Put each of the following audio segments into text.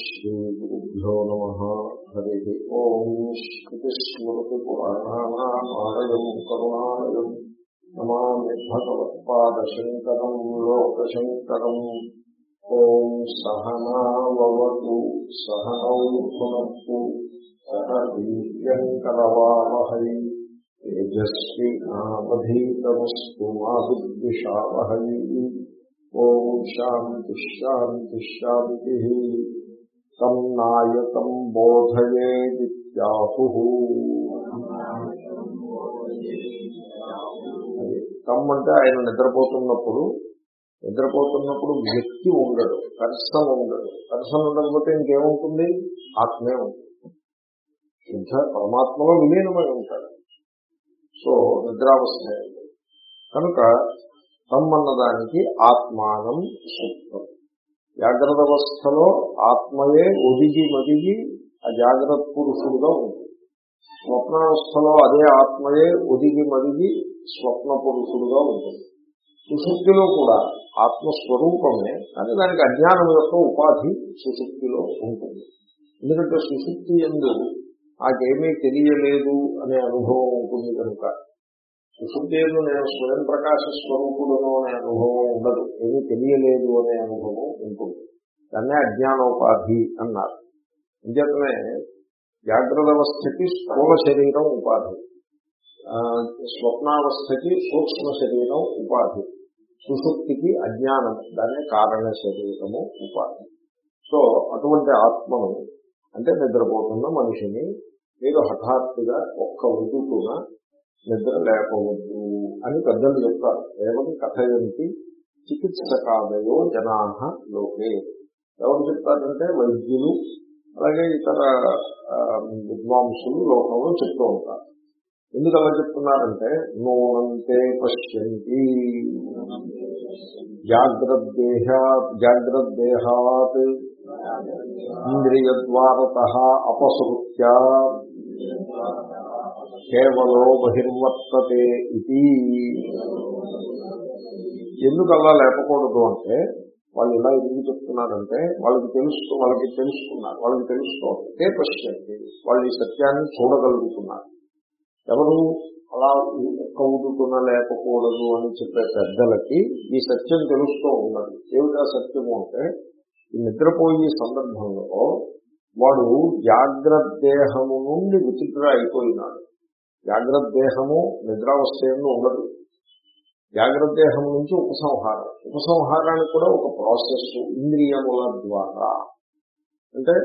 శ్రీగురుభ్యో నమ హరి ఓం శ్రుతిస్మృతిపురాణానామాలయం కరుణాలయం నమామి భగవత్పాదశంకరం లోకశంకరం ఓం సహనావతు సహనౌ భునత్తు సహ వీర్యంకరవావహై తేజస్వి నావధీతమస్తు మా విద్విషావహై ఓం శాంతి శాంతి శాంతి తం నాయకం బోధయేదిత్యాహు తమ్ అంటే ఆయన నిద్రపోతున్నప్పుడు నిద్రపోతున్నప్పుడు వ్యక్తి ఉండడు పర్సన్ ఉండడు. పర్సన్ ఉండకపోతే ఇంకేముంటుంది? ఆత్మే ఉంటుంది. శుద్ధ పరమాత్మలో విలీనమై ఉంటాడు. సో నిద్రావస్థ. కనుక తమ్మన్నదానికి ఆత్మానం సూక్తం. జాగ్రత్త అవస్థలో ఆత్మయే ఒదిగి మదిగి ఆ జాగ్రత్త పురుషుడుగా ఉంది స్వప్నావస్థలో అదే ఆత్మయే ఒదిగి మదిగి స్వప్న పురుషుడుగా ఉంటుంది. సుశుక్తిలో కూడా ఆత్మస్వరూపమే కానీ దానికి అజ్ఞానం యొక్క ఉపాధి సుశుక్తిలో ఉంటుంది. ఎందుకంటే సుశుక్తి ఎందు నాకేమీ తెలియలేదు అనే అనుభవం ఉంటుంది కనుక సుశుద్ధేను నేను స్వయం ప్రకాశ స్వరూపుడును అనే అనుభవం ఉండదు. ఏమీ తెలియలేదు అనే అనుభవం ఉంటుంది. దాన్నే అజ్ఞానోపాధి అన్నారు. అంచేతనే జాగ్రత్త అవస్థకి స్థూల శరీరం ఉపాధి. స్వప్నావస్థకి సూక్ష్మ శరీరం ఉపాధి. సుశుక్తికి అజ్ఞానం దాన్నే కారణ శరీరము ఉపాధి. సో అటువంటి ఆత్మను అంటే నిద్రపోతున్న మనిషిని మీరు హఠాత్తుగా ఒక్క ఉదుకున నిద్ర లేకపోవద్దు అని పెద్దలు చెప్తారు. ఏమని కథయంతి చికిత్సకాదయో జనా లోకే. ఎవరు చెప్తారంటే వైద్యులు అలాగే ఇతర విద్వాంసులు లోకంలో చెప్తూ ఉంటారు. ఎందుకు అలా చెప్తున్నారంటే నూనంతే పశ్యంతి. జాగ్రద్దేహ జాగ్రద్దేహాత్ ఇంద్రియద్వారత అపసృత్యా కేవలో బహిర్వర్తతే ఇది. ఎందుకు అలా లేపకూడదు అంటే వాళ్ళు ఇలా ఎందుకు చెప్తున్నారంటే వాళ్ళకి తెలుస్తూ వాళ్ళకి తెలుసుకున్నారు వాళ్ళకి తెలుసుకోవాలి ఏ పశ్యంతి వాళ్ళు ఈ సత్యాన్ని చూడగలుగుతున్నారు. ఎవరు అలా ఒక్క ఊదుకున్న అని చెప్పే పెద్దలకి ఈ సత్యం తెలుస్తూ ఉన్నది. ఏమిటా సత్యము అంటే ఈ నిద్రపోయే సందర్భంలో వాడు జాగ్రత్త దేహము నుండి విచిత్ర అయిపోయినాడు. జాగ్రత్త దేహము నిద్రావస్థయంలో ఉండదు. జాగ్రత్త దేహం నుంచి ఉపసంహారం. ఉపసంహారానికి కూడా ఒక ప్రాసెస్ ఇంద్రియముల ద్వారా. అంటే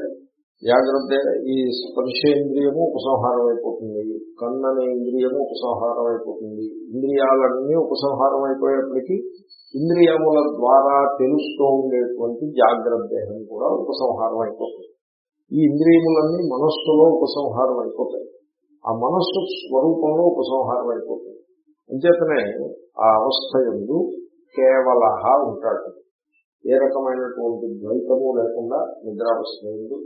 జాగ్రత్త ఈ స్పర్శేంద్రియము ఉపసంహారం అయిపోతుంది. కన్ననే ఇంద్రియము ఉపసంహారం అయిపోతుంది. ఇంద్రియాలన్నీ ఉపసంహారం అయిపోయేప్పటికీ ఇంద్రియముల ద్వారా తెలుస్తూ ఉండేటువంటి జాగ్రత్త దేహం కూడా ఉపసంహారం అయిపోతుంది. ఈ ఇంద్రియములన్నీ మనస్సులో ఉపసంహారం అయిపోతాయి. ఆ మనస్సు స్వరూపంలో ఉపసంహారం అయిపోతుంది. అంచేతనే ఆ అవస్థ ఎందు కేవల ఉంటాడు. ఏ రకమైనటువంటి ద్వైతము లేకుండా నిద్రావస్థ ఎందు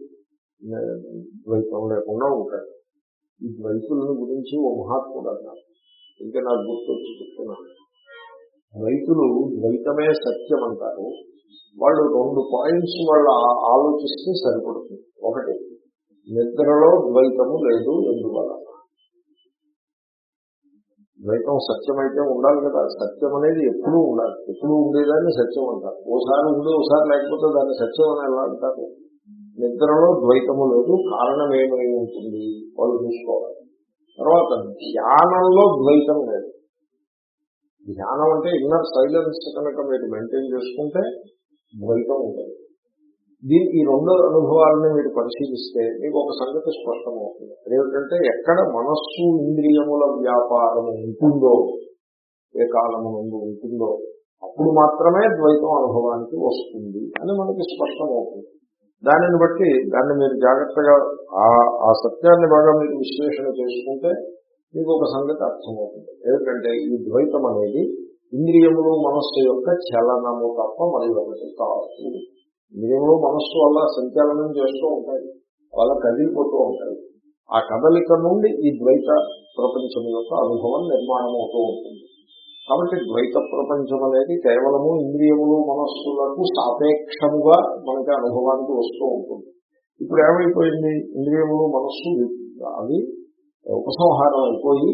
ద్వైతం లేకుండా ఉంటాడు. ఈ ద్వైతులను గురించి ఓ మహాత్ముడు అన్నారు. ఇంకా నాకు గుర్తొచ్చి చెప్తున్నాను. ద్వైతులు ద్వైతమే సత్యం అంటారు. వాళ్ళు రెండు పాయింట్స్ వాళ్ళు ఆలోచిస్తే సరిపడుతుంది. ఒకటి నిద్రలో ద్వైతము లేదు ఎందువల్ల? ద్వైతం సత్యమైతే ఉండాలి కదా. సత్యం అనేది ఎప్పుడూ ఉండాలి. ఎప్పుడూ ఉండేదాన్ని సత్యం అంటారు. ఓసారి ఉండి ఓసారి లేకపోతే దాన్ని సత్యం అని ఎలా అంటారు? నిద్రలో ద్వైతము లేదు. కారణం ఏమై ఉంటుంది? వాళ్ళు చూసుకోవాలి. తర్వాత ధ్యానంలో ద్వైతం లేదు. ధ్యానం అంటే ఇన్నర్ సైలెన్స్ కనుక మీరు మెయింటైన్ చేసుకుంటే ద్వైతం ఉంటుంది దీని ఈ రెండు అనుభవాలను మీరు పరిశీలిస్తే మీకు ఒక సంగతి స్పష్టమవుతుంది. అదేమిటంటే ఎక్కడ మనస్సు ఇంద్రియముల వ్యాపారం ఉంటుందో ఏ కాలము నుండి ఉంటుందో అప్పుడు మాత్రమే ద్వైతం అనుభవానికి వస్తుంది అని మనకి స్పష్టమవుతుంది. దానిని బట్టి దాన్ని మీరు జాగ్రత్తగా ఆ సత్యాన్ని బాగా మీరు విశ్లేషణ చేసుకుంటే మీకు ఒక సంగతి అర్థమవుతుంది. ఏమిటంటే ఈ ద్వైతం అనేది ఇంద్రియములు మనస్సు యొక్క చలనము తప్ప మరి ఒకటి కాదు. ఇంద్రియములు మనస్సు వల్ల సంచలనం చేస్తూ ఉంటాయి. వాళ్ళ కదిలిపోతూ ఉంటాయి. ఆ కదలిక నుండి ఈ ద్వైత ప్రపంచం యొక్క అనుభవం నిర్మాణం అవుతూ ఉంటుంది. కాబట్టి ద్వైత ప్రపంచం అనేది కేవలము ఇంద్రియములు మనస్సులకు సాపేక్షముగా మనకి అనుభవానికి వస్తూ ఉంటుంది. ఇప్పుడు ఏమైపోయింది? ఇంద్రియములు మనస్సు అవి ఉపసంహారం అయిపోయి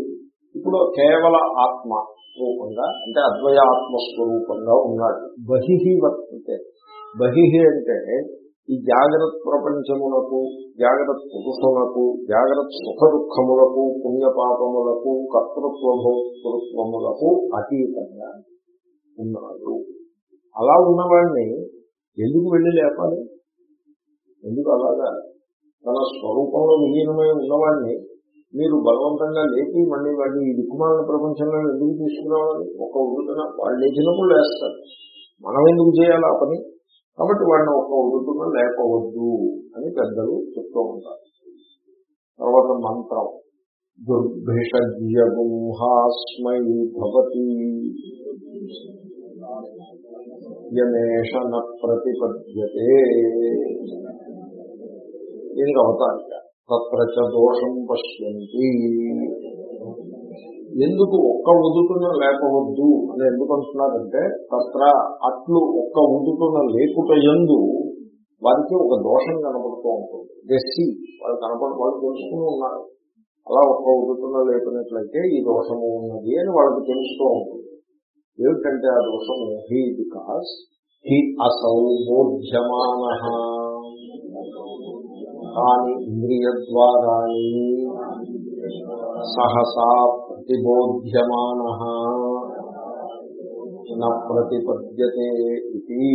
ఇప్పుడు కేవల ఆత్మ రూపంగా అంటే అద్వయ ఆత్మస్వరూపంగా ఉన్నాడు. బహిహి వర్తితే బహిహి అంటే ఈ జాగ్రత్త ప్రపంచములకు జాగ్రత్త పురుషులకు జాగ్రత్త సుఖ దుఃఖములకు పుణ్యపాపములకు కర్తృత్వభోక్తృత్వములకు అతీతంగా ఉన్నాడు. అలా ఉన్నవాడిని ఎందుకు వెళ్ళి లేపాలి? ఎందుకు అలాగా? తన స్వరూపంలో విలీనమై ఉన్నవాడిని మీరు బలవంతంగా లేపి మళ్ళీ వాడిని ఈ దిక్కుమాలిన ప్రపంచంలో ఎందుకు తీసుకురావాలి? ఒక ఊరికన వాళ్ళు లేచినప్పుడు లేస్తారు మనం ఎందుకు చేయాలి ఆ పని? కాబట్టి వాడిని ఒక్క ఉడుతున లేపవద్దు అని పెద్దలు చెప్తూ ఉంటారు. తర్వాత మంత్రం. దుర్భిషజ్యగుంహాస్మై భవతి. యమేష ప్రతిపద్యతే. దీనికి అవతారిక తత్రచ దోషం పశ్యంతి. ఎందుకు ఒక్క ఉదుటున లేపవద్దు అని ఎందుకు అంటున్నారంటే తత్ర అట్లు ఒక్క ఉదుటున లేకుట ఎందు వారికి ఒక దోషం కనబడుతూ ఉంటుంది. దెస్సి వాళ్ళు కనపడి వాళ్ళు తెలుసుకుని ఉన్నారు. అలా ఒక్క ఉదుటున లేపినట్లయితే ఈ దోషము ఉన్నది అని వాళ్ళకి తెలుస్తూ ఉంటుంది. ఏమిటంటే ఆ దోషము? హీ బికాస్ హీ అసౌ బోధ్యమాన. కాని ఇంద్రియద్వారాణి సహసా ప్రతిబోధ్యమాన ప్రతిపద్యతే ఇది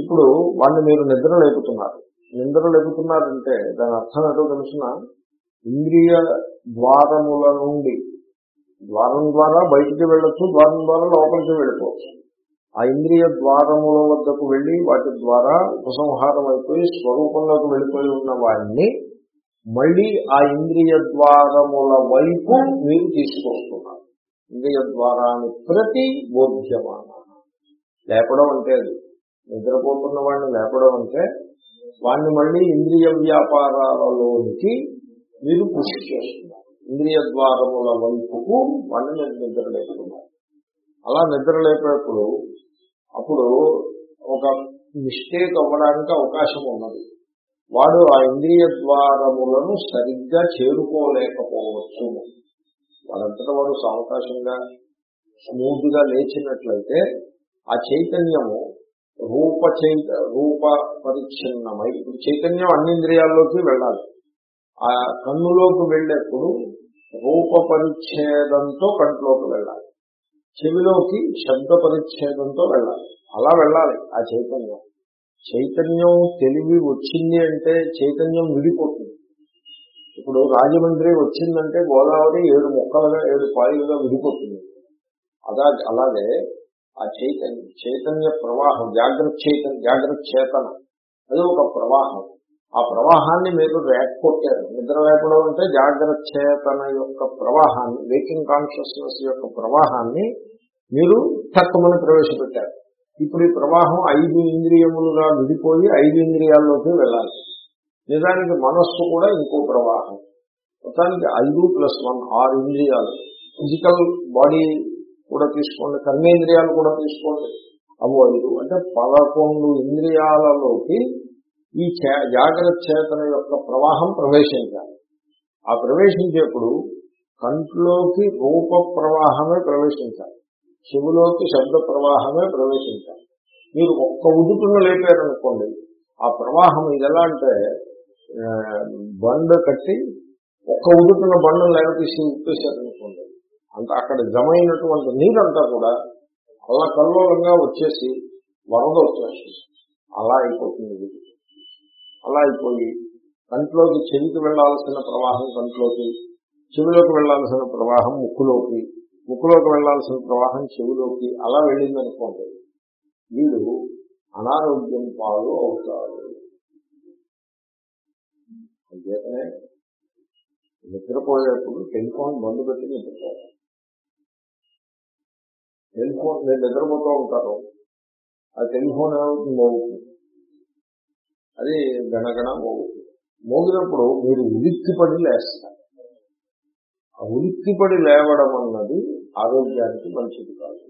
ఇప్పుడు వాళ్ళు మీరు నిద్ర లేపుతున్నారు. నిద్ర లేపుతున్నారంటే దాని అర్థం ఏంటో తెలిసిన? ఇంద్రియ ద్వారముల నుండి ద్వారం ద్వారా బయటికి వెళ్ళొచ్చు ద్వారం ద్వారా లోపలికి వెళ్ళిపోవచ్చు. ఆ ఇంద్రియ ద్వారముల వద్దకు వెళ్ళి వాటి ద్వారా ఉపసంహారం అయిపోయి స్వరూపంలోకి వెళ్ళిపోయి ఉన్న వాడిని మళ్ళీ ఆ ఇంద్రియ ద్వారముల వైపు మీరు తీసుకొస్తున్నారు. ఇంద్రియ ద్వారాన్ని ప్రతి బోధ్యమాన. లేపడం అంటే అది. నిద్రపోతున్న వాడిని లేపడం అంటే వాడిని మళ్ళీ ఇంద్రియ వ్యాపారాలలోనికి మీరు కృషి చేస్తున్నారు. ఇంద్రియ ద్వారముల వైపుకు వాడిని నిద్ర లేపుతున్నారు. అలా నిద్ర లేపేప్పుడు అప్పుడు ఒక మిస్టేక్ అవ్వడానికి అవకాశం ఉన్నది. వాడు ఆ ఇంద్రియ ద్వారములను సరిగ్గా చేరుకోలేకపోవచ్చు. వాడంతటా వాడు సావకాశంగా స్మూత్గా లేచినట్లయితే ఆ చైతన్యము రూప చైత రూప పరిచ్ఛిన్నమై ఇప్పుడు చైతన్యం అన్ని ఇంద్రియాల్లోకి వెళ్ళాలి. ఆ కన్నులోకి వెళ్ళేప్పుడు రూప పరిచ్ఛేదంతో కంట్లోకి వెళ్ళాలి. చెవిలోకి శబ్ద పరిచ్ఛేదంతో వెళ్ళాలి. అలా వెళ్ళాలి ఆ చైతన్యం. చైతన్యం తెలివి వచ్చింది అంటే చైతన్యం విడిపోతుంది. ఇప్పుడు రాజమండ్రి వచ్చిందంటే గోదావరి ఏడు మొక్కలుగా ఏడు పాయలుగా విడిపోతుంది. అదా అలాగే ఆ చైతన్య చైతన్య ప్రవాహం జాగ్రత్త చైతన్య జాగ్రత్త చేతనం అది ఒక ప్రవాహం. ఆ ప్రవాహాన్ని మీరు రేక్కొట్టారు. నిద్ర లేకుండా అంటే జాగ్రత్త చేతన యొక్క ప్రవాహాన్ని వేకింగ్ కాన్షియస్నెస్ యొక్క ప్రవాహాన్ని మీరు తక్కువని ప్రవేశపెట్టారు. ఇప్పుడు ఈ ప్రవాహం ఐదు ఇంద్రియములుగా విడిపోయి ఐదు ఇంద్రియాల్లోకి వెళ్ళాలి. నిజానికి మనస్సు కూడా ఇంకో ప్రవాహం. మొత్తానికి ఐదు ప్లస్ వన్ ఆరు ఇంద్రియాలు. ఫిజికల్ బాడీ కూడా తీసుకోండి కర్మేంద్రియాలు కూడా తీసుకోండి. అవి ఐదు. అంటే పదకొండు ఇంద్రియాలలోకి ఈ జాగ్రత్త చేతన యొక్క ప్రవాహం ప్రవేశించాలి. ఆ ప్రవేశించేప్పుడు కంట్లోకి రూప ప్రవాహమే ప్రవేశించాలి. చెవులోకి శబ్ద ప్రవాహమే ప్రవేశించాలి. మీరు ఒక్క ఉదుటును లేపారనుకోండి ఆ ప్రవాహం ఇది ఎలా అంటే బండ కట్టి ఒక్క ఉదుటున బండను లేవతీసి ఉప్పేశారనుకోండి అంత అక్కడ జమైనటువంటి నీరంతా కూడా అలా కల్లోలంగా వచ్చేసి వరద వచ్చేస్తుంది. అలా అయిపోతుంది అలా అయిపోయి కంట్లోకి చెవికి వెళ్ళాల్సిన ప్రవాహం కంట్లోకి చెవిలోకి వెళ్ళాల్సిన ప్రవాహం ముక్కులోకి ముక్కులోకి వెళ్ళాల్సిన ప్రవాహం చెవిలోకి అలా వెళ్ళిందనుకోండి వీడు అనారోగ్యం పాలు అవుతాడు. అంతేకానే నిద్రపోయేప్పుడు టెలిఫోన్ బంద్ పెట్టి నిద్రపోవాలి. టెలిఫోన్ నేను నిద్రపోతూ ఉంటాను. ఆ టెలిఫోన్ ఏమవుతుంది? మోగుతుంది. అది గణగణ మోగుతుంది. మోగినప్పుడు మీరు ఉలిక్కిపడి లేస్తారు. ఆ ఉలిక్కిపడి లేవడం అన్నది ఆరోగ్యానికి మంచిది కాదు.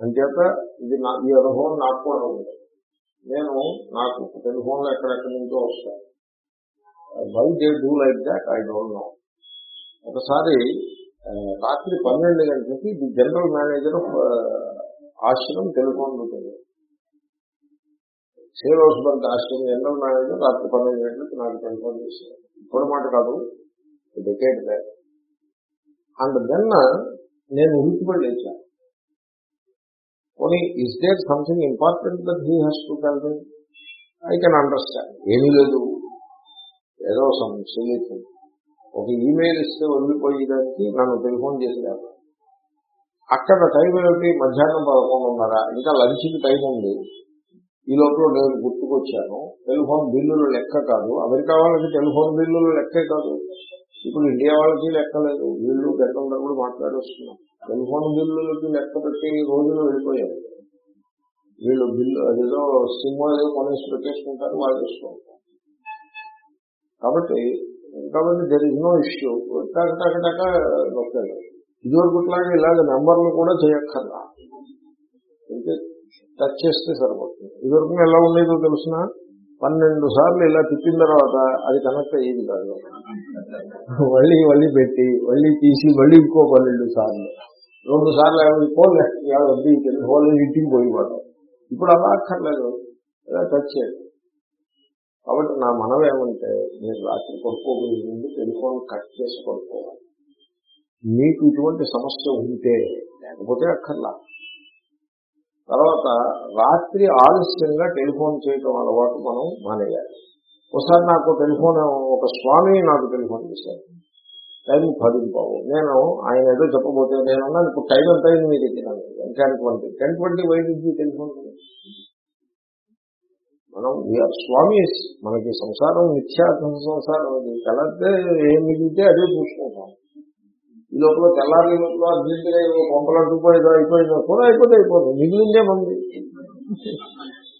అంచేత ఇది నా ఈ అనుభవం నాకు కూడా ఉంది. నేను నాకు టెలిఫోన్లో ఎక్కడెక్కడి నుంచో వస్తాను why they do like that I don't know ఒకసారి రాత్రి పన్నెండు గంటలకి ది జనరల్ మేనేజర్ ఆఫ్ ఆశ్రమం టెలిఫోన్ ఉంటుంది సేలోస్బర్గ్ ఆశ్రమం జనరల్ మేనేజర్ రాత్రి పన్నెండు గంటలకి నాకు టెలిఫోన్ చేశారు. ఇప్పుడు మాట కాదు డెకేట్ బ్యాక్ అండ్ దెన్ నేను ఉరికిపడి లేచాను పోనీ is there something important that he has to tell me I can understand ఏమీ లేదు. ఏదో సమ్ ఒక ఈమెయిల్ ఇస్తే వదిలిపోయేదానికి నన్ను టెలిఫోన్ చేసేదాన్ని అక్కడ టైం ఏమిటి? మధ్యాహ్నం పదకొండున్నర ఇంకా లంచ్కి టైం ఉంది. ఈ లోపల నేను గుర్తుకొచ్చాను. టెలిఫోన్ బిల్లులు లెక్క కాదు. అమెరికా వాళ్ళకి టెలిఫోన్ బిల్లులు లెక్కే కాదు. ఇప్పుడు ఇండియా వాళ్ళకి లెక్కలేదు వీళ్ళు గంటల కూడా మాట్లాడేస్తున్నాం. టెలిఫోన్ బిల్లులకి లెక్క పెట్టి రోజులు వెళ్ళిపోయారు. వీళ్ళు బిల్లు అదేదో సిమ్ ఏదో కొనేసి పెట్టేసుకుంటారు వాళ్ళు చేసుకుంటారు కాబట్టి కాబట్టి దెర్ ఇస్ నో ఇష్యూ టక నొక్కలేదు టక ఇదివరకుట్లాగా ఇలాగ నెంబర్లు కూడా చేయక్కర్లా. అంటే టచ్ చేస్తే సరిపోతుంది. ఇదివరకు ఎలా ఉండేదో తెలిసిన? పన్నెండు సార్లు ఇలా తిప్పిన తర్వాత అది కనెక్ట్ అయ్యేది కాదు. మళ్ళీ మళ్ళీ పెట్టి మళ్ళీ తీసి మళ్ళీ ఇంకో పన్నెండు సార్లు. రెండు సార్లు ఏమైంది పోలే వద్దు టెలిఫోన్ ఇంటికి పోయిపోవడం ఇప్పుడు అలా అక్కర్లేదు. ఇలా టచ్ చేయండి. కాబట్టి నా మనం ఏమంటే మీరు రాత్రి పడుకోబోయే ముందు టెలిఫోన్ కట్ చేసి పడుకోవాలి. మీకు ఇటువంటి సమస్య ఉంటే లేకపోతే అక్కర్లా. తర్వాత రాత్రి ఆలస్యంగా టెలిఫోన్ చేయటం అలవాటు మనం మానేయాలి. ఒకసారి నాకు టెలిఫోన్ ఒక స్వామి నాకు టెలిఫోన్ చేశారు. టైం పది బాబు. నేను ఆయన ఏదో చెప్పబోతే నేను అన్నాను ఇప్పుడు టైం ఎంత అయింది మీకు ఎక్కినాను టెన్ ట్వంటీ. టెన్ ట్వంటీ వైద్యుడి టెలిఫోన్? మనం వీఆర్ స్వామీస్ మనకి సంసారం నిత్యాత్మ సంసారం. అది కలిస్తే ఏం మిగిలితే అదే చూసుకుంటాం. ఈ లోపల తెల్లారి లోపల అర్జెంటుగా ఏవో కొంపలు అంటుపోయేదో అయిపోయిందో కూడా అయిపోతే అయిపోతుంది. మిగిలిందే మంది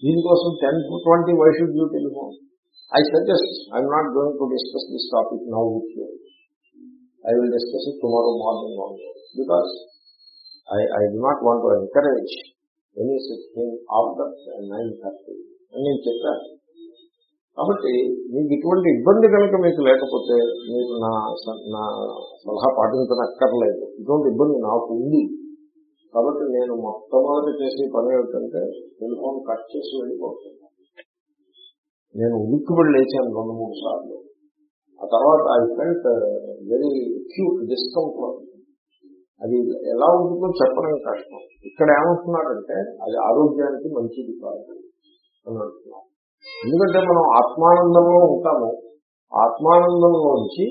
దీనికోసం ten twenty why should you telephone I suggest I'm not going to discuss this topic now with you I will discuss it tomorrow morning on because I I do not want to encourage any thing after nine thirty అని నేను చెప్పాను కాబట్టి మీకు ఇటువంటి ఇబ్బంది కనుక మీకు లేకపోతే మీరు నా స- నా సలహా పాటించనక్కర్లేదు. ఇటువంటి ఇబ్బంది నాకు ఉంది. కాబట్టి నేను మొట్టమొదటి చేసే పని ఏమిటంటే టెలిఫోన్ కట్ చేసి వెళ్ళిపోతున్నాను నేను ఉలిక్కిపడి లేచాను రెండు మూడు సార్లు. ఆ తర్వాత I felt very acute discomfort అది ఎలా ఉంటుందో చెప్పడం కష్టం. ఇక్కడ ఏమంటున్నారంటే అది ఆరోగ్యానికి మంచిది కాదు అని అంటున్నాం ఎందుకంటే మనం ఆత్మానందంలో ఉంటాము. ఆత్మానందంలోంచి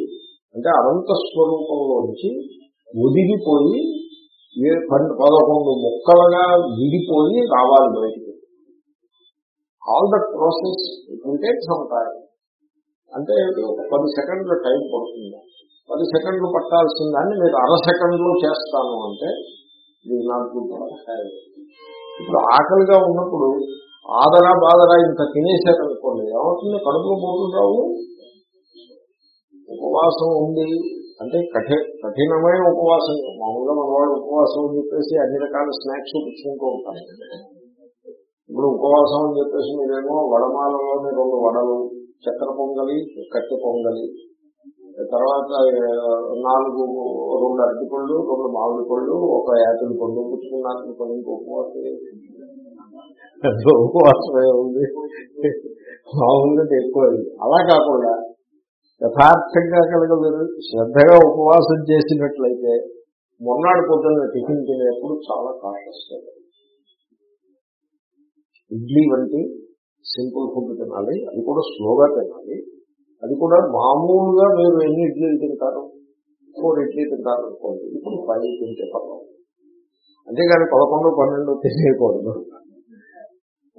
అంటే అనంత స్వరూపంలోంచి ఒదిగిపోయి ఏ పదకొండు ముక్కలుగా విడిపోయి రావాలి బయటికి. ఆల్ దట్ ప్రాసెస్ ఉంటే సమ్ అంటే ఒక పది సెకండ్ల టైం పడుతుంది. పది సెకండ్లు పట్టాల్సిన దాన్ని మీరు అర సెకండ్లో చేస్తాను అంటే ఇది నాకు ఇప్పుడు ఆకలిగా ఉన్నప్పుడు ఆదరా బాదరా ఇంత తినేసారనుకోండి ఏమవుతుంది? కడుపులో పోతుంది రావు ఉపవాసం ఉంది. అంటే కఠి కఠినమైన ఉపవాసం మామూలుగా మన వాళ్ళు ఉపవాసం అని చెప్పేసి అన్ని రకాల స్నాక్స్ పుచ్చుకుంటూ ఉంటారు ఇప్పుడు ఉపవాసం అని చెప్పేసి మీరేమో వడమాలలోని రెండు వడలు చక్కెర పొంగలి కట్టె పొంగలి తర్వాత నాలుగు రెండు అరటి పళ్ళు రెండు మామిడి పళ్ళు ఒక యాపిల్ పండు పుచ్చుకున్నారు కొన్ని ఇంకో ఉపవాసం ఉపవాసమే ఉంది. మామూలుగా ఎక్కువ అలా కాకుండా యథార్థంగా కనుక శ్రద్ధగా ఉపవాసం చేసినట్లయితే మొన్నాడు పొద్దున్న టిఫిన్ తినేప్పుడు చాలా కాషస్గా ఇడ్లీ వంటి సింపుల్ ఫుడ్ తినాలి. అది కూడా స్లోగా తినాలి. అది కూడా మామూలుగా మీరు ఎన్ని ఇడ్లీలు తింటారు? ఫోర్ ఇడ్లీ తింటారు అనుకోండి. ఇప్పుడు పది తింటే పర్వాలేదు. అంతేగాని పదకొండు పన్నెండు తినేయకూడదు.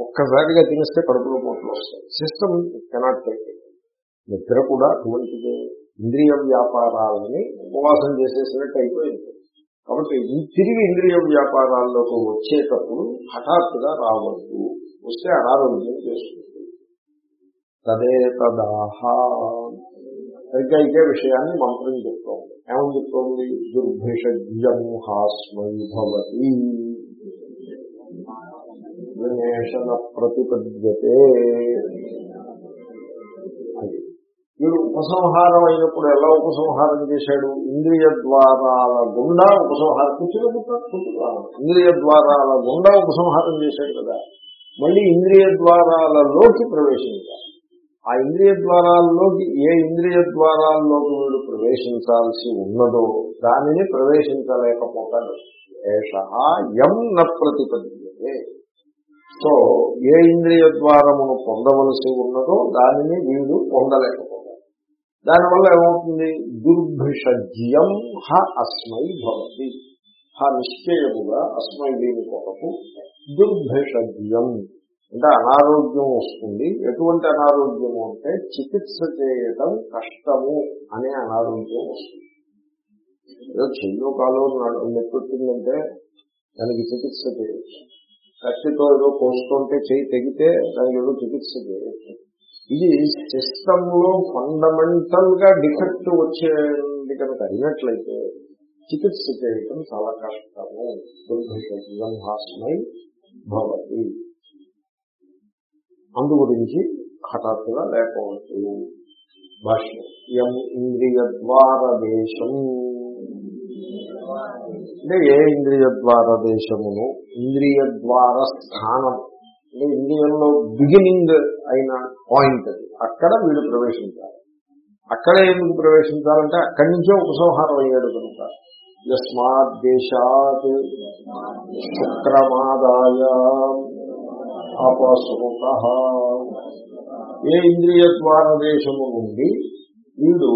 ఒక్కసారిగా తినేస్తే కడుపులో పోట్లు వస్తాయి. సిస్టమ్ కెనాట్ టేక్ నిద్ర కూడా అటువంటిదే. ఇంద్రియ వ్యాపారాలని ఉపవాసం చేసేసినట్టు అయిపోయింది. కాబట్టి ఈ తిరిగి ఇంద్రియ వ్యాపారాల్లోకి వచ్చేటప్పుడు హఠాత్తుగా రావద్దు. వస్తే అనారోగ్యం చేస్తుంది. తదే తదాహ. సరిగ్గా ఇదే విషయాన్ని మంత్రం చెప్తోంది. ఏమని చెప్తోంది? దుర్భిషజ్యం హాస్మై భవతి. వినేషణ ప్రతిపద్యతే. వీడు ఉపసంహారం అయినప్పుడు ఎలా ఉపసంహారం చేశాడు? ఇంద్రియ ద్వారాల గుండా ఉపసంహారం. కూర్చుని ఇంద్రియ ద్వారాల గుండా ఉపసంహారం చేశాడు కదా. మళ్ళీ ఇంద్రియ ద్వారాలలోకి ప్రవేశించాలి. ఆ ఇంద్రియ ద్వారాల్లోకి ఏ ఇంద్రియ ద్వారాల్లోకి వీడు ప్రవేశించాల్సి ఉన్నదో దానిని ప్రవేశించలేకపోతాడు. ఏష ఎం న ప్రతిపద్యతే. సో ఏ ఇంద్రియ ద్వారమును పొందవలసి ఉన్నదో దానిని వీడు పొందలేకపోతాడు. దానివల్ల ఏమవుతుంది? దుర్భిషజ్యం హ అస్మై భవతి. హ నిశ్చయముగా అస్మై దీని కొరకు దుర్భిషజ్యం అంటే అనారోగ్యం వస్తుంది. ఎటువంటి అనారోగ్యము అంటే చికిత్స చేయడం కష్టము అనే అనారోగ్యం వస్తుంది. ఏదో చెయ్యో కాలో నొప్పెట్టిందంటే దానికి చికిత్స చేయొచ్చు. కత్తితో ఏదో కోసుకుంటే చేయి తెగితే దానికి ఏదో చికిత్స ఇది ఇది లో ఫండమెంటల్గా డిఫెక్ట్ వచ్చేది కనుక అయినట్లయితే చికిత్స చేయటం చాలా కష్టము. దుర్భిషం భవతి. అందు గురించి హఠాత్తుగా లేకపోవచ్చు. భాష్యం ఎం ఇంద్రియ దేశం అంటే ఏ ఇంద్రియ ద్వార దేశమును ఇంద్రియ ద్వార స్థానం అంటే ఇంద్రియంలో బిగినింగ్ అయిన పాయింట్ అది. అక్కడ వీళ్ళు ప్రవేశించాలి. అక్కడ ఎందుకు ప్రవేశించాలంటే అక్కడి నుంచే ఉపసంహారం అయ్యాడు కనుక. యస్మాత్ దేశాత్ శుక్రమాదాయ అపసృత ఏ ఇంద్రియ ద్వార దేశము నుండి వీడు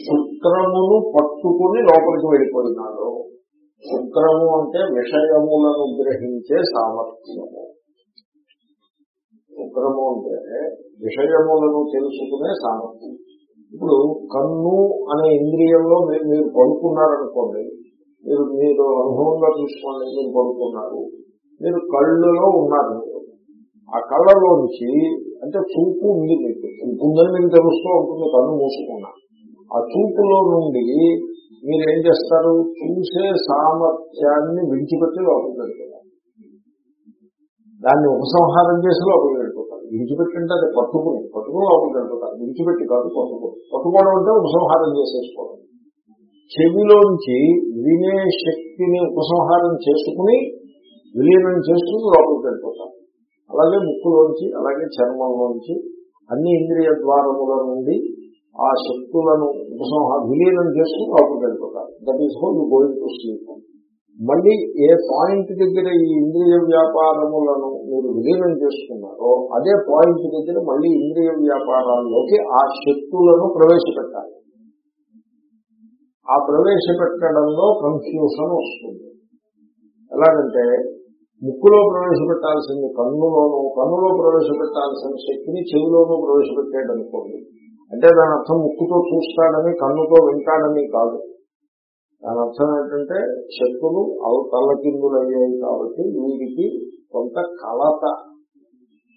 శుక్రమును పట్టుకుని లోపలికి వెళ్ళిపోయినాడు శుక్రము అంటే విషయములను గ్రహించే సామర్థ్యము. శుక్రము అంటే విషయములను తెలుసుకునే సామర్థ్యం. ఇప్పుడు కన్ను అనే ఇంద్రియంలో మీరు మీరు పడుకున్నారనుకోండి మీరు మీరు అనుభవంగా చూసుకోండి మీరు పడుకున్నారు మీరు కళ్ళులో ఉన్నారు మీరు ఆ కళ్ళలోంచి అంటే చూపు ఉంది మీకు. చూపు ఉందని మీకు తెలుస్తూ ఉంటుంది కన్ను మూసుకున్నా. ఆ చూపులో నుండి మీరు ఏం చేస్తారు? చూసే సామర్థ్యాన్ని విడిచిపెట్టి లోపలికి వెళ్ళిపోతారు. దాన్ని ఉపసంహారం చేసి లోపలికి వెళ్ళిపోతారు. విడిచిపెట్టింటే అది పట్టుకుని పట్టుకుని లోపలికి వెళ్ళిపోతారు. విడిచిపెట్టి కాదు పట్టుకుని. పట్టుకోవడం అంటే ఉపసంహారం చేసేసుకోవడం. చెవిలోంచి వినే శక్తిని ఉపసంహారం చేసుకుని విలీనం చేసుకుని లోపలికి వెళ్ళిపోతారు. అలాగే ముక్కులోంచి అలాగే చర్మంలోంచి అన్ని ఇంద్రియ ద్వారముల నుండి ఆ శక్తులను విలీనం చేసుకుని లోపలికి వెళ్ళిపోతారు that is how you going to sleep మళ్ళీ ఏ పాయింట్ దగ్గర ఈ ఇంద్రియ వ్యాపారములను మీరు విలీనం చేసుకున్నారో అదే పాయింట్ దగ్గర మళ్ళీ ఇంద్రియ వ్యాపారాల్లోకి ఆ శక్తులను ప్రవేశపెట్టాలి. ఆ ప్రవేశపెట్టడంలో కన్ఫ్యూషన్ వస్తుంది. ఎలాగంటే ముక్కులో ప్రవేశపెట్టాల్సింది కన్నులోను కన్నులో ప్రవేశపెట్టాల్సిన శక్తిని చెవిలోనూ ప్రవేశపెట్టాడనుకోండి. అంటే దాని అర్థం ముక్కుతో చూస్తాడని కన్నుతో వింటాడని కాదు. దాని అర్థం ఏంటంటే శక్తులు తల్లకిందులు అయ్యాయి కాబట్టి వీరికి కొంత కలత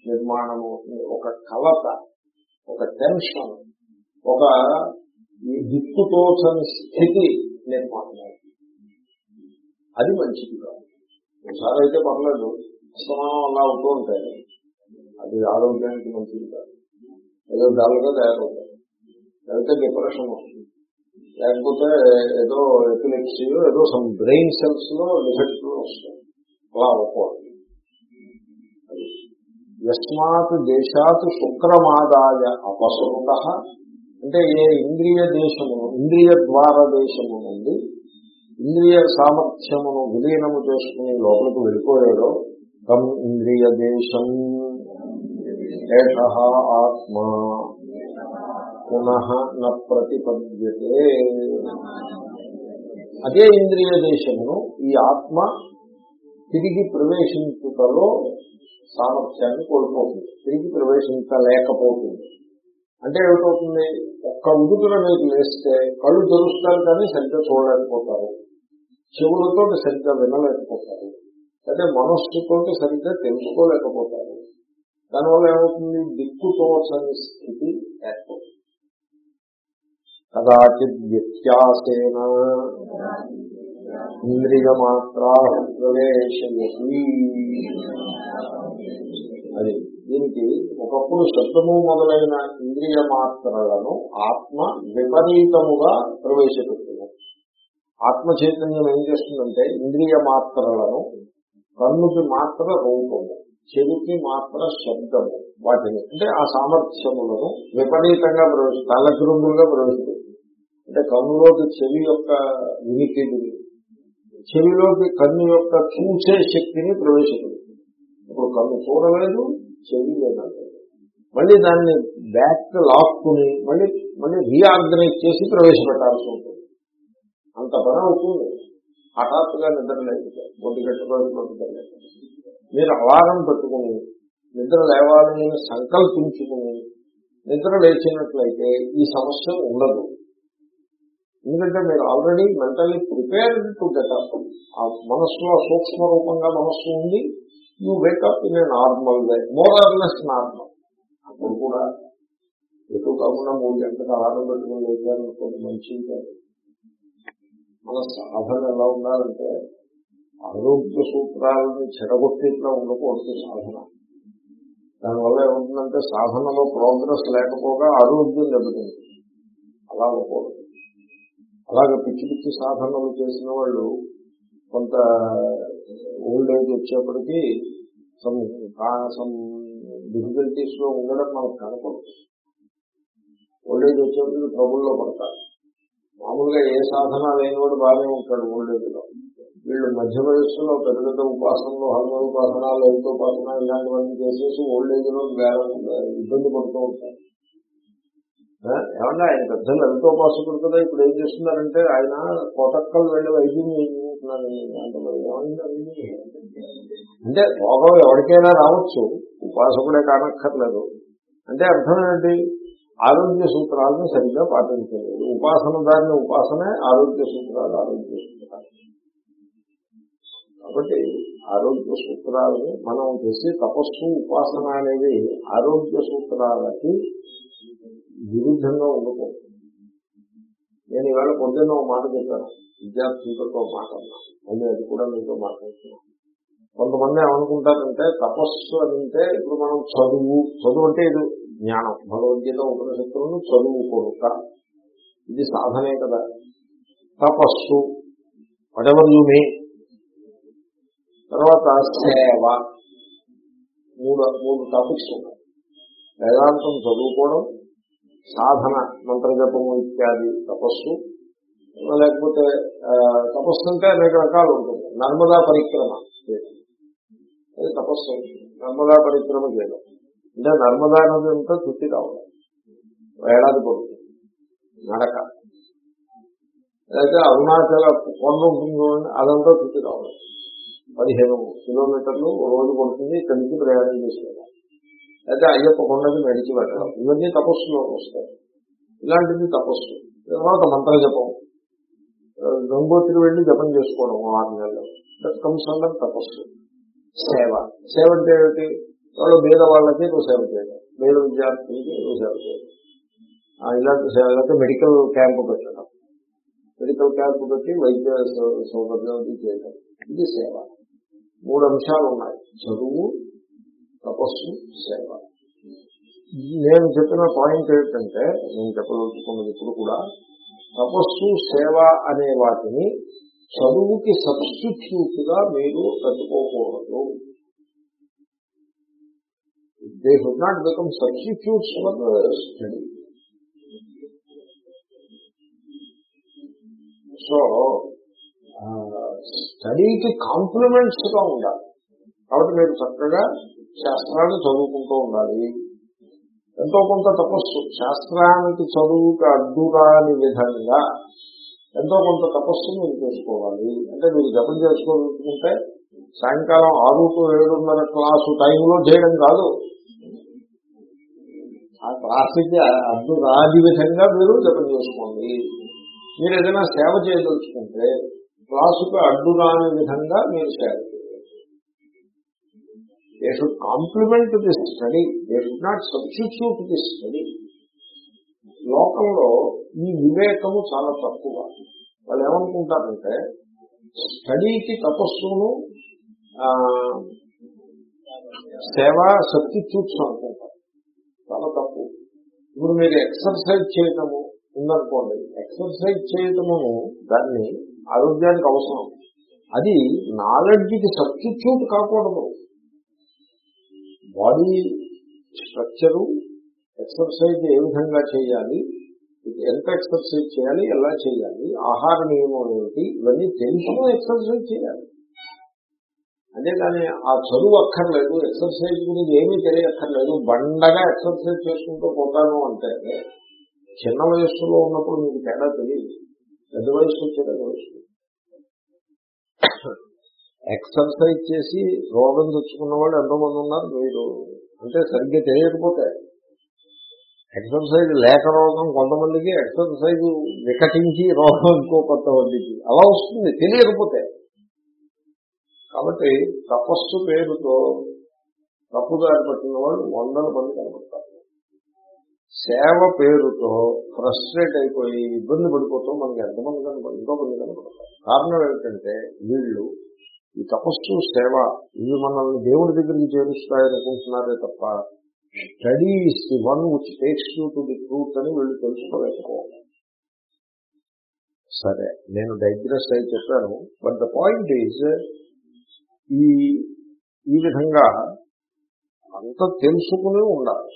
నిర్మాణం అవుతుంది. ఒక కలత ఒక టెన్షన్ ఒక దిక్కుతోచని స్థితి నిర్మాణం అవుతుంది. అది మంచిది కాదు. ఒకసారి అయితే పర్లేదు అసమానం అలా అవుతూ ఉంటాయి. అది ఆరోగ్యానికి మంచిది కాదు. ఏదో దానిగా తయారవుతుంది లేకపోతే డిప్రెషన్ వస్తుంది. లేకపోతే ఏదో ఎపిలెక్సీ ఏదో సమ్ బ్రెయిన్ సెల్స్లో డిఫెక్ట్ వస్తాయి. అలా అవ్వకూడదు యస్మాత్ దేశాత్ శుక్రమాదాయ అపసృత అంటే ఏ ఇంద్రియ దేశము ఇంద్రియ ద్వార దేశము నుండి ఇంద్రియ సామర్థ్యమును విలీనము చేసుకుని లోపలికి వెళ్ళిపోయాడో తమ్ ఇంద్రియ దేశం. ఏష ఆత్మ. పునః న ప్రతిపద్యతే. అదే ఇంద్రియ దేశమును ఈ ఆత్మ తిరిగి ప్రవేశించుటలో సామర్థ్యాన్ని కోల్పోతుంది. తిరిగి ప్రవేశించలేకపోతుంది. అంటే ఏమిటవుతుంది? ఒక్క ఉదుకున మీకు లేస్తే కళ్ళు తెరుస్తారు కానీ సరిగ్గా చూడలేకపోతారు. చెవులతో సరిగ్గా వినలేకపోతారు. అంటే మనస్సుతో సరిగ్గా తెలుసుకోలేకపోతారు. దానివల్ల ఏమవుతుంది? దిక్కుతోచని స్థితి ఏర్పడుతుంది. కదాచిత్ వ్యత్యాసేన ఇంద్రియమాత్రా ప్రవేశయతి అది దీనికి ఒకప్పుడు శబ్దము మొదలైన ఇంద్రియ మాత్రలను ఆత్మ విపరీతముగా ప్రవేశపెట్టింది. ఆత్మ చైతన్యం ఏం చేస్తుందంటే ఇంద్రియ మాత్రలను కన్నుకి మాత్ర రూపము చెవికి మాత్ర శబ్దము వాటిని. అంటే ఆ సామర్థ్యములను విపరీతంగా ప్రవేశ తలగ్రుండులుగా ప్రవేశపెట్టింది. అంటే కన్నులోకి చెవి యొక్క వినికిడిని చెవిలోకి కన్ను యొక్క చూసే శక్తిని ప్రవేశపెడుతుంది ఇప్పుడు కన్ను చూడలేదు చెవి వినలేదు మళ్ళీ దాన్ని బ్యాక్ లాక్కుని మళ్ళీ మళ్ళీ రీఆర్గనైజ్ చేసి ప్రవేశపెట్టాల్సి ఉంటుంది. అంత పని అవుతుంది. హఠాత్తుగా నిద్రలేదు బొడ్డు ఒంటి గట్టుకోవాల్సిన మీరు అలారం పెట్టుకుని నిద్ర లేవాలని సంకల్పించుకుని నిద్ర లేచినట్లయితే ఈ సమస్య ఉండదు. ఎందుకంటే మీరు already mentally prepared to get up ఆ మనస్సులో సూక్ష్మ రూపంగా మనస్సు ఉంది. You wake up in a normal way more or less normal. అప్పుడు కూడా ఎటు కాకుండా మూడు గంటలకు అలారం పెట్టుకుని లేచారనుకోండి మంచిది కాదు మన సాధన ఎలా ఉండాలంటే ఆరోగ్య సూత్రాలని చెడగొట్టేట్లా ఉండకూడదు సాధన. దానివల్ల ఏముంటుందంటే సాధనలో ప్రోగ్రెస్ లేకపోగా ఆరోగ్యం దెబ్బతింది అలా ఉండకూడదు అలాగే పిచ్చి పిచ్చి సాధనలు చేసిన వాళ్ళు కొంత ఓల్డ్ ఏజ్ వచ్చేప్పటికీ సమ్ సమ్ డిఫికల్టీస్లో ఉండడం మనకు కనపడదు. ఓల్డ్ ఏజ్ వచ్చేప్పటికి ట్రబుల్లో పడతారు. మామూలుగా ఏ సాధన లేనివాడు బాగానే ఉంటాడు ఓల్డ్ ఏజ్లో వీళ్ళు మధ్య వయస్సులో పెద్ద పెద్ద ఉపాసనలు హనుమ ఉపాసన లలిత ఉపాసన ఇలాంటివన్నీ చేసేసి ఓల్డ్ ఏజ్లో ఇబ్బంది పడుతూ ఉంటారు. ఏమన్నా ఆయన పెద్దలు పెద్ద ఉపాసకుడు కదా ఇప్పుడు ఏం చేస్తున్నారంటే ఆయన కోటక్కలు వెళ్ళి వైద్యం చేయించుకుంటున్నారు అంటే రోగం ఎవరికైనా రావచ్చు ఉపాసకుడే కానక్కర్లేదు. అంటే అర్థం ఏంటి? ఆరోగ్య సూత్రాలను సరిగ్గా పాటించలేదు. ఉపాసన దారిని ఉపాసనే ఆరోగ్య సూత్రాలు ఆరోగ్య సూత్రాలు. కాబట్టి ఆరోగ్య సూత్రాలని మనం చేసి తపస్సు ఉపాసన అనేది ఆరోగ్య సూత్రాలకి విరుద్ధంగా ఉండకూడదు. నేను ఈవేళ పొద్దున్న ఒక మాట చెప్పాను. విద్యార్థులతో మాట అన్నాను మళ్ళీ అది కూడా మీతో మాట్లాడుతున్నాను కొంతమంది ఏమనుకుంటారంటే తపస్సు అంటే ఇప్పుడు మనం చదువు చదువు అంటే ఇది జ్ఞానం. భగవద్గీత ఉపనిషత్తులను చదువు కొడుక. ఇది సాధనే కదా. తపస్సు వడెవర్ యూ తర్వాత సేవ. మూడు మూడు టాపిక్స్ ఉన్నాయి వేదాంతం చదువుకోవడం సాధన మంత్రజపము ఇత్యాది తపస్సు లేకపోతే తపస్సు అంటే అనేక రకాలు ఉంటుంది నర్మదా పరిక్రమ అది తపస్సు నర్మదా పరిక్రమ చేయడం. అంటే నర్మదా నది అంతా చుట్టి రావడం ఏడాది పడుతుంది నడక. అయితే అరుణాచల కొండ ఉంటుంది అదంతా చుట్టి రావడం పదిహేను కిలోమీటర్లు రోజు పడుతుంది ఇక్కడి నుంచి ప్రయాణం చేసేవాడు అయితే అయ్యప్ప కొండకి నడిచి వెళ్ళడం ఇవన్నీ తపస్సులో వస్తాయి. ఇలాంటిది తపస్సు. తర్వాత మంత్ర జపం గంగోత్రి వెళ్ళి జపం చేసుకోవడం ఆరు నెలలు. దట్ కమ్స్ అండర్ తపస్సు. సేవ. సేవ అంటే ఏమిటి? వాళ్ళు పేద వాళ్ళకి నువ్వు సేవ చేయడం పేద విద్యార్థులకి నువ్వు సేవ చేయడం ఇలాంటి సేవ లేకపోతే మెడికల్ క్యాంపు పెట్టడం. మెడికల్ క్యాంపు పెట్టి వైద్య సౌకర్యం చేయడం. ఇది సేవ. మూడు అంశాలు ఉన్నాయి చదువు తపస్సు సేవ. నేను చెప్పిన పాయింట్ ఏంటంటే నేను చెప్పదలుచుకున్నది ఇప్పుడు కూడా తపస్సు సేవ అనే వాటిని చదువుకి సబ్స్టిట్యూట్గా మీరు పెట్టుకోకూడదు. They should not become substitutes for study so స్టడీకి కాంప్లిమెంట్స్గా ఉండాలి. కాబట్టి మీరు చక్కగా శాస్త్రాన్ని చదువుకుంటూ ఉండాలి. ఎంతో కొంత తపస్సు. శాస్త్రానికి చదువుకి అడ్డురాని విధంగా ఎంతో కొంత తపస్సు మీరు చేసుకోవాలి. అంటే మీరు జపం చేసుకోవాలనుకుంటే సాయంకాలం ఆరు టు ఏడున్నర క్లాసు టైంలో చేయడం కాదు. ఆ క్లాసుకి అడ్డు రాని విధంగా మీరు జపం చేసుకోండి. మీరు ఏదైనా సేవ చేయదలుచుకుంటే క్లాసుకు అడ్డు రాని విధంగా మీరు సేవ they should complement this study they should not substitute this study లోకంలో ఈ వివేకము చాలా తక్కువ. వాళ్ళు ఏమనుకుంటారంటే స్టడీకి తపస్సును ఆ, సేవ సబ్స్టిట్యూట్స్ అనుకుంటారు. చాలా తప్పు ఇప్పుడు మీరు ఎక్సర్సైజ్ చేయటము ఉందనుకోండి. ఎక్సర్సైజ్ చేయటము దాన్ని ఆరోగ్యానికి అవసరం. అది నాలెడ్జ్కి సబ్స్టిట్యూట్ కాకూడదు. బాడీ స్ట్రక్చరు ఎక్సర్సైజ్ ఏ విధంగా చేయాలి ఎంత ఎక్సర్సైజ్ చేయాలి ఎలా చేయాలి ఆహార నియమం ఏమిటి ఇవన్నీ తెలుసుకుని ఎక్సర్సైజ్ చేయాలి. అంతేకాని ఆ చదువు అక్కర్లేదు ఎక్సర్సైజ్ గురించి ఏమీ తెలియక్కర్లేదు బండగా ఎక్సర్సైజ్ చేసుకుంటూ పోతాను అంటే చిన్న వయస్సులో ఉన్నప్పుడు మీకు తేడా తెలియదు. పెద్ద వయసు వచ్చేదా వయసు ఎక్సర్సైజ్ చేసి రోగం తెచ్చుకున్న వాళ్ళు ఎంతోమంది ఉన్నారు మీరు. అంటే సరిగ్గా తెలియకపోతే ఎక్సర్సైజ్ లేక రోగం కొంతమందికి ఎక్సర్సైజ్ వికటించి రోగం ఇంకో కొంతమందికి అలా వస్తుంది తెలియకపోతే. కాబట్టి తపస్సు పేరుతో తప్పుదారి పట్టిన వాళ్ళు వందల మంది కనబడతారు సేవ పేరుతో ఫ్రస్ట్రేట్ అయిపోయి ఇబ్బంది పడిపోతూ మనకి ఎంతమంది కనపడ ఎంతో మంది కనపడతారు. కారణం ఏమిటంటే వీళ్ళు ఈ తపస్సు సేవ ఇవి మనల్ని దేవుడి దగ్గరికి చేరుస్తాయనుకుంటున్నారే తప్ప study is the one which takes you to the truth అని వీళ్ళు తెలుసుకోలేకపోవాలి సరే నేను డైగ్రెస్ అయి చెప్పాను. బట్ ద పాయింట్ ఈజ్ ఈ ఈ విధంగా అంత తెలుసుకునే ఉండాలి.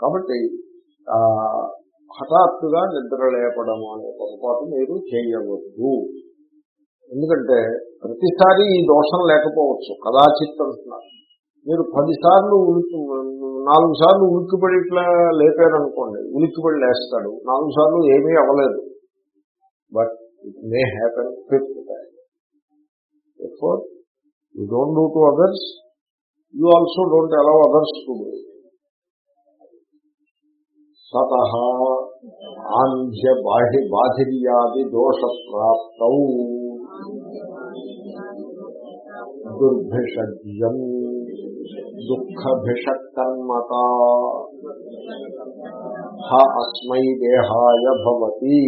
కాబట్టి హఠాత్తుగా నిద్ర లేపడము అనే పొరపాటు మీరు చేయవద్దు. ఎందుకంటే ప్రతిసారి ఈ దోషం లేకపోవచ్చు కదాచిత్ అంటున్నారు. మీరు పదిసార్లు ఉలిక్కి నాలుగు సార్లు ఉలిక్కిపడి ఇట్లా లేపారనుకోండి ఉలిక్కిపడి లేస్తాడు నాలుగు సార్లు ఏమీ అవ్వలేదు. But it may happen fifth time. If you don't do to others you also don't allow others to do తత ఆంధ్య బాహి బాధిర్యాది దోష ప్రాప్తౌ దుర్భిషజ్యం దుఃఖభిషక్కన్మత హ అస్మై దేహాయ భవతి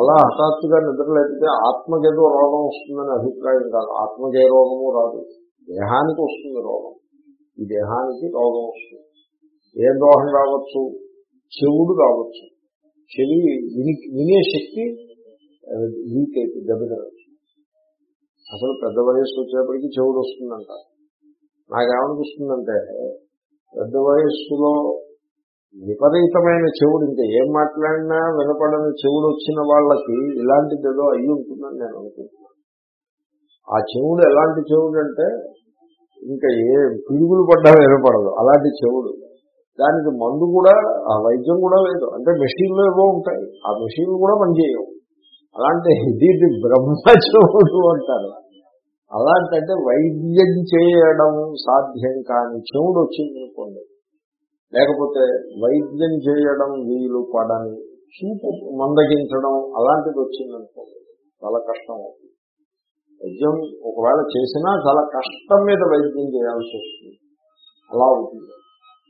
అలా హఠాత్తుగా నిద్రలేపితే ఆత్మకేదో రోగం వస్తుందని అభిప్రాయం కాదు. ఆత్మకే రోగము రాదు. దేహానికి వస్తుంది రోగం. ఈ దేహానికి రోగం వస్తుంది. ఏం దోషం రావచ్చు? చెవుడు రావచ్చు. చెవి విని వినే శక్తి వీక్ అయితే దెబ్బతినవచ్చు అసలు పెద్ద వయస్సు వచ్చేప్పటికీ చెవుడు వస్తుందంట. నాకేమనిపిస్తుందంటే పెద్ద వయస్సులో విపరీతమైన చెవుడు ఇంకా ఏం మాట్లాడినా వినపడని చెవుడు వచ్చిన వాళ్ళకి ఇలాంటిది ఏదో అయ్యి ఉంటుందని నేను అనుకుంటున్నాను. ఆ చెవుడు ఎలాంటి చెవుడు అంటే ఇంకా ఏ పిడుగులు పడ్డా వినపడదు. అలాంటి చెవుడు దానికి మందు కూడా ఆ వైద్యం కూడా లేదు. అంటే మెషిన్లు ఏవో ఉంటాయి. ఆ మెషిన్లు కూడా పనిచేయవు. అలాంటి ఇది బ్రహ్మ అంటారు. అలాంటి అంటే వైద్యం చేయడం సాధ్యం కాని చెవుడు వచ్చింది అనుకోండి. లేకపోతే వైద్యం చేయడం వీలు పడని చూపు మందగించడం అలాంటిది వచ్చిందనుకోండి చాలా కష్టం అవుతుంది. వైద్యం ఒకవేళ చేసినా చాలా కష్టం మీద వైద్యం చేయాల్సి వస్తుంది. అలా అవుతుంది.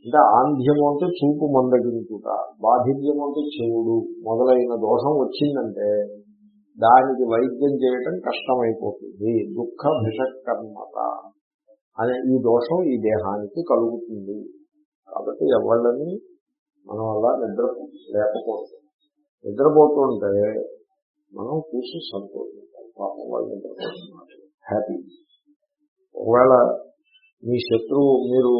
అంటే ఆంధ్యము అంటే చూపు మందగించుట బాధిర్యము అంటే చెవుడు. మొదలైన దోషం వచ్చిందంటే దానికి వైద్యం చేయటం కష్టమైపోతుంది. దుఃఖ భిషకర్మత అనే ఈ దోషం ఈ దేహానికి కలుగుతుంది. కాబట్టి ఎవళ్ళని మనం అలా నిద్ర లేకపోతుంది నిద్రపోతుంటే మనం చూసి సంతోషించాలి పాపం వాళ్ళు నిద్రపోతున్నారు. హ్యాపీ ఒకవేళ మీ శత్రువు మీరు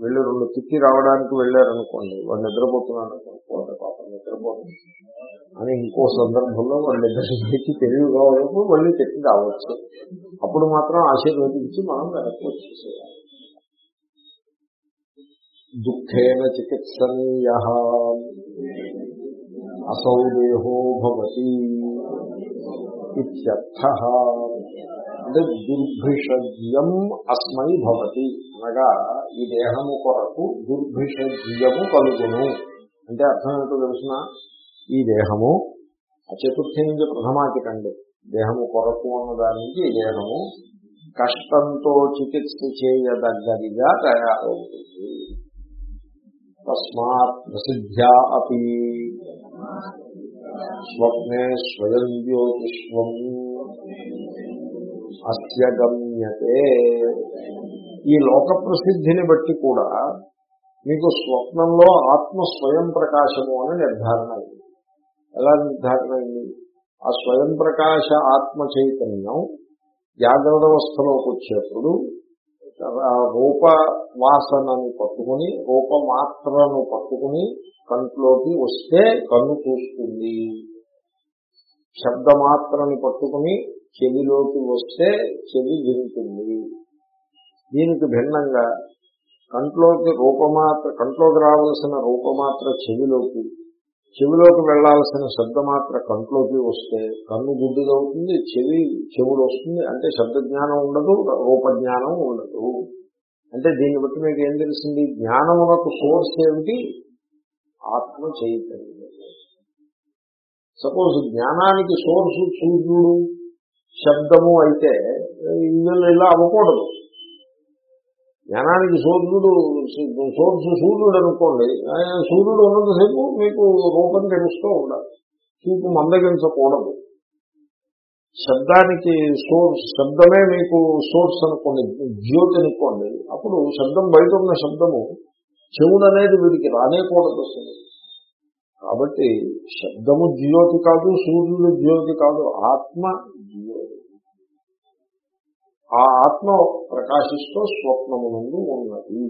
వెళ్ళి రెండు తిట్టి రావడానికి వెళ్ళారనుకోండి వాడు నిద్రపోతున్నాడు అనుకోండి పాపం నిద్రపోతుంది. అని ఇంకో సందర్భంలో వాళ్ళు నిద్రకి తెలివి కావడము మళ్ళీ తిట్టి రావచ్చు. అప్పుడు మాత్రం ఆశీర్వదించి మనం వెనక్కి వచ్చేసేయాలి. దుఃఖేన చికిత్సనీయ అసౌ దేహో భవతి. ఇత్యర్థ. అంటే దుర్భిషజ్యం అస్మై భవతి. అనగా ఈ దేహము కొరకు దుర్భిషజ్యము కలుగును. అంటే అర్థం ఏంటో తెలిసిన? ఈ దేహము చతుర్థి నుంచి ప్రథమాకి కండి దేహము కొరకు అన్న దాని నుంచి ఈ దేహము కష్టంతో చికిత్స చేయదగ్గదిగా తయారవుతుంది. తస్మాత్ ప్రసిద్ధ్యా అపి. స్వప్నే స్వయం జ్యోతిష్వం. అస్య గమ్యతే ఈ లోక ప్రసిద్ధిని బట్టి కూడా మీకు స్వప్నంలో ఆత్మ స్వయం ప్రకాశము అని నిర్ధారణ అయింది. ఎలా నిర్ధారణ అయింది? ఆ స్వయం ప్రకాశ ఆత్మ చైతన్యం జాగ్రత్త అవస్థలోకి వచ్చేప్పుడు ఆ రూప వాసనని పట్టుకుని రూపమాత్రను పట్టుకుని కంట్లోకి వస్తే కన్ను చూస్తుంది. శబ్దమాత్రని పట్టుకుని చెవిలోకి వస్తే చెవి వింటుంది దీనికి భిన్నంగా కంట్లోకి రూపమాత్ర కంట్లోకి రావాల్సిన రూపమాత్ర చెవిలోకి చెవిలోకి వెళ్ళాల్సిన శబ్దమాత్ర కంట్లోకి వస్తే కన్ను గుడ్డిదవుతుంది చెవి చెవులు వస్తుంది. అంటే శబ్ద జ్ఞానం ఉండదు రూపజ్ఞానం ఉండదు. అంటే దీన్ని బట్టి మీకు ఏం తెలిసింది? జ్ఞానమునకు సోర్స్ ఏమిటి? ఆత్మ చైతన్యం. సపోజ్ జ్ఞానానికి సోర్సు సూర్యుడు శబ్దము అయితే వీళ్ళు ఇలా అవ్వకూడదు. జ్ఞానానికి సూర్యుడు సోర్సు సూర్యుడు అనుకోండి ఆయన సూర్యుడు ఉన్నంతసేపు మీకు రూపం తెలుస్తూ ఉండాలి. చూపు మందగించకూడదు. శబ్దానికి సోర్స్ శబ్దమే మీకు సోర్స్ అనుకోండి జ్యోతి అనుకోండి అప్పుడు శబ్దం బయట ఉన్న శబ్దము చెవుడు అనేది వీడికి రానేకూడదు అసలు. కాబట్టి శబ్దము జ్యోతి కాదు సూర్యుడు జ్యోతి కాదు ఆత్మ జ్యోతి. ఆ ఆత్మ ప్రకాశిస్తూ స్వప్నము నుండి ఉన్నది.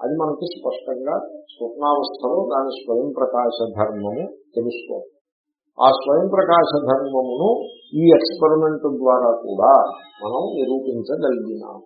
అది మనకి స్పష్టంగా స్వప్నావస్థలో దాని స్వయం ప్రకాశ ధర్మము తెలుస్తోంది. ఆ స్వయం ప్రకాశ ధర్మమును ఈ ఎక్స్పెరిమెంట్ ద్వారా కూడా మనం నిరూపించగలిగినాము.